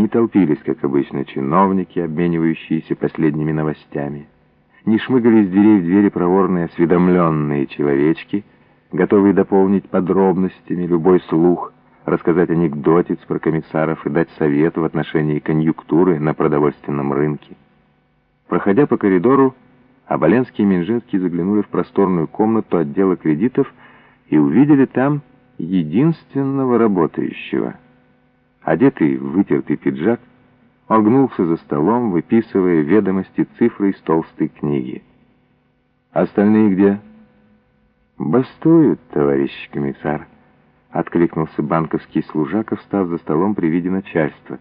не толпились, как обычно, чиновники, обменивающиеся последними новостями, не шмыгали из дверей в двери проворные осведомленные человечки, готовые дополнить подробностями любой слух, рассказать анекдотец про комиссаров и дать совет в отношении конъюнктуры на продовольственном рынке. Проходя по коридору, Оболенский и Минжинский заглянули в просторную комнату отдела кредитов и увидели там единственного работающего. Одетый в вытертый пиджак, он гнулся за столом, выписывая ведомости цифры из толстой книги. «Остальные где?» «Бастуют, товарищ комиссар», — откликнулся банковский служака, встав за столом при виде начальства.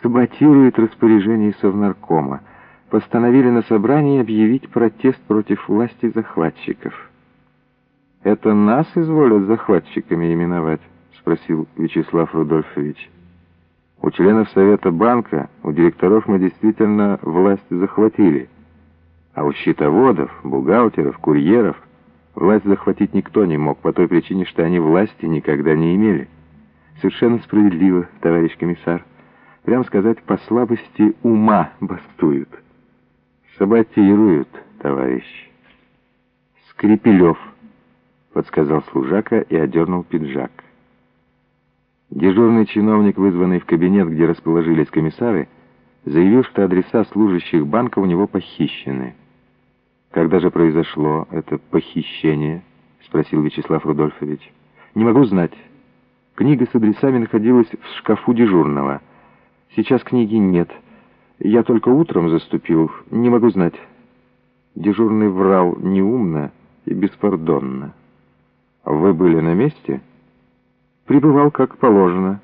«Саботирует распоряжение совнаркома. Постановили на собрании объявить протест против власти захватчиков». «Это нас изволят захватчиками именовать?» — спросил Вячеслав Рудольфович. «У членов Совета банка, у директоров мы действительно власть захватили, а у счетоводов, бухгалтеров, курьеров власть захватить никто не мог по той причине, что они власти никогда не имели. Совершенно справедливо, товарищ комиссар. Прям сказать, по слабости ума бастуют. Саботируют, товарищ. Скрипелев, подсказал служака и одернул пиджак. Дежурный чиновник, вызванный в кабинет, где расположились комиссары, заявил, что адреса служащих банка у него похищены. «Когда же произошло это похищение?» — спросил Вячеслав Рудольфович. «Не могу знать. Книга с адресами находилась в шкафу дежурного. Сейчас книги нет. Я только утром заступил. Не могу знать». Дежурный врал неумно и беспардонно. «Вы были на месте?» Пребывал как положено.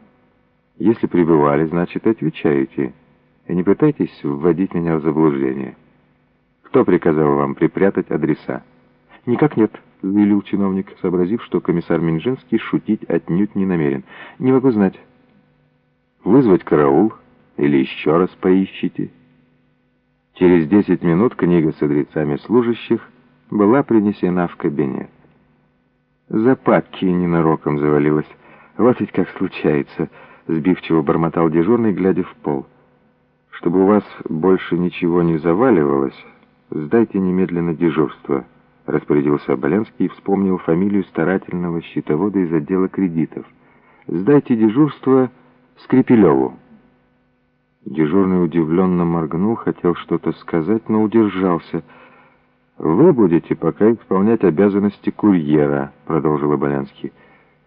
Если пребывали, значит, отвечаете. И не пытайтесь вводить меня в заблуждение. Кто приказал вам припрятать адреса? Никак нет, заявил чиновник, сообразив, что комиссар Минжинский шутить отнюдь не намерен. Не могу знать. Вызвать караул или еще раз поищите. Через десять минут книга с адресами служащих была принесена в кабинет. За папки ненароком завалилась. «Вот ведь как случается», — сбивчиво бормотал дежурный, глядя в пол. «Чтобы у вас больше ничего не заваливалось, сдайте немедленно дежурство», — распорядился Оболенский и вспомнил фамилию старательного счетовода из отдела кредитов. «Сдайте дежурство Скрипелеву». Дежурный удивленно моргнул, хотел что-то сказать, но удержался. «Вы будете пока исполнять обязанности курьера», — продолжил Оболенский.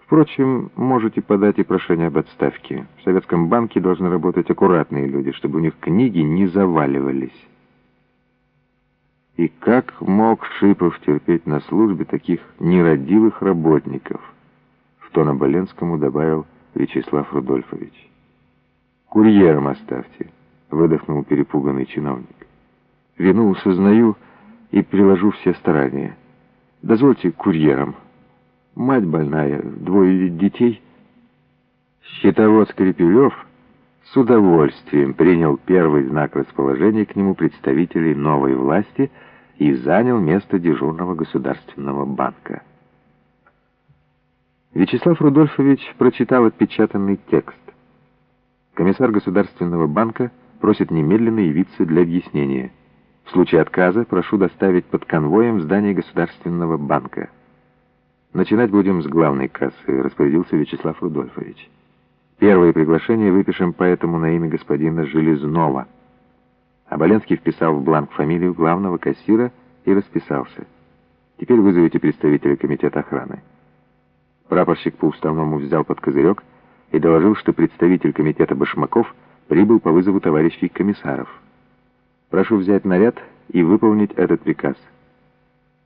Впрочем, можете подать и прошение об отставке. В Советском банке должны работать аккуратные люди, чтобы у них книги не заваливались. И как мог Шипов терпеть на службе таких нерадивых работников? В тон Оболенскому добавил Вячеслав Рудольфович. «Курьером оставьте», — выдохнул перепуганный чиновник. «Вину сознаю и приложу все старания. Дозвольте курьером». Мать больная, двое детей. Счетовод Скрипелев с удовольствием принял первый знак расположения к нему представителей новой власти и занял место дежурного государственного банка. Вячеслав Рудольфович прочитал отпечатанный текст. Комиссар Государственного банка просит немедленно явиться для объяснения. В случае отказа прошу доставить под конвоем в здание Государственного банка. «Начинать будем с главной кассы», — распорядился Вячеслав Рудольфович. «Первое приглашение выпишем поэтому на имя господина Железнова». Оболенский вписал в бланк фамилию главного кассира и расписался. «Теперь вызовите представителя комитета охраны». Прапорщик по уставному взял под козырек и доложил, что представитель комитета Башмаков прибыл по вызову товарищей комиссаров. «Прошу взять наряд и выполнить этот приказ».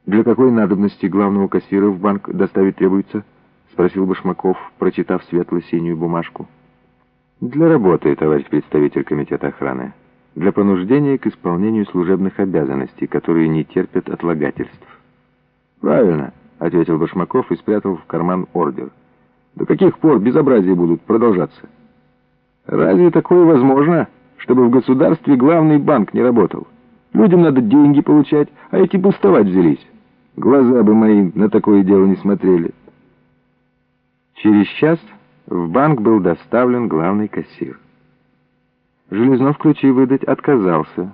«Для какой надобности главного кассира в банк доставить требуется?» — спросил Башмаков, прочитав светло-синюю бумажку. «Для работы, товарищ представитель комитета охраны. Для понуждения к исполнению служебных обязанностей, которые не терпят отлагательств». «Правильно», — ответил Башмаков и спрятал в карман ордер. «До каких пор безобразия будут продолжаться?» «Разве такое возможно, чтобы в государстве главный банк не работал? Людям надо деньги получать, а эти пустовать взялись». Глаза бы мои на такое дело не смотрели. Через час в банк был доставлен главный кассир. Железнов ключи выдать отказался.